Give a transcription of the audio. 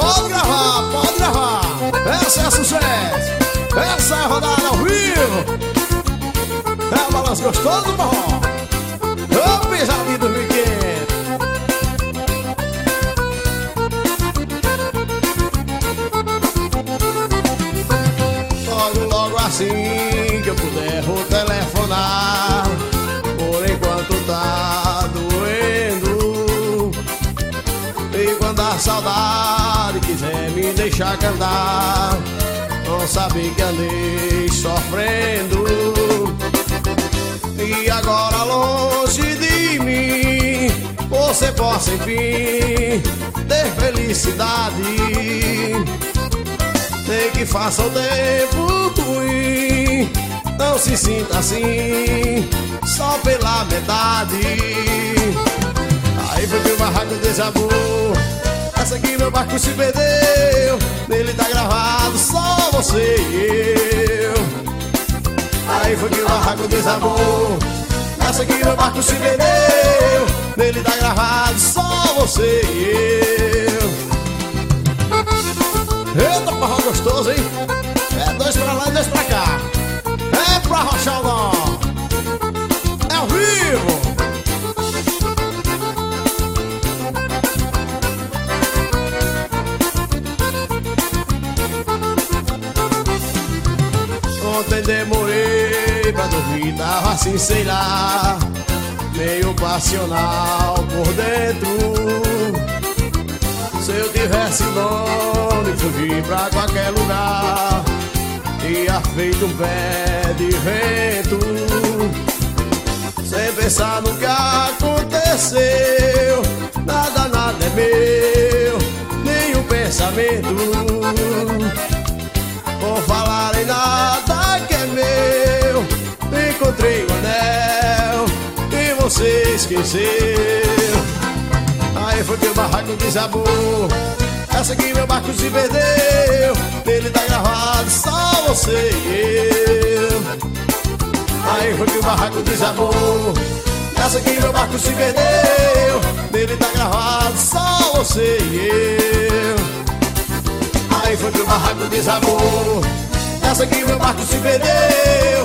Pode gravar, pode gravar. Essa é sucesso. Essa é rodada ao vivo. É o balanço gostoso do forró. Ô, pisadinho do Miguel. Logo, logo assim que eu puder vou telefonar E quando a saudade quiser me deixar cantar. Não sabe que andei sofrendo. E agora longe de mim Você possa enfim ter felicidade. Nem que faça o tempo ruim Não se sinta assim Só pela metade. Aí foi o barraco desabou Essa aqui meu barco se perdeu. Nele tá gravado só você e eu. Aí foi que o barraco desabou. Essa aqui meu barco se perdeu. Nele tá gravado só você e eu. Eita, forró gostoso, hein? É dois pra lá e dois pra cá. Demorei pra dormir, tava assim, sei lá, meio passional por dentro. Se eu tivesse nome, fugir pra qualquer lugar Tinha feito um pé de vento Sem pensar no que aconteceu Nada, nada é meu, nenhum pensamento Por falar esqueceu Aí foi que o barraco desabou. Essa aqui meu barco se perdeu. Nele tá gravado só você e eu. Aí foi que o barraco desabou. Essa aqui meu barco se perdeu. Nele tá gravado só você e eu. Aí foi que o barraco desabou. Essa aqui meu barco se perdeu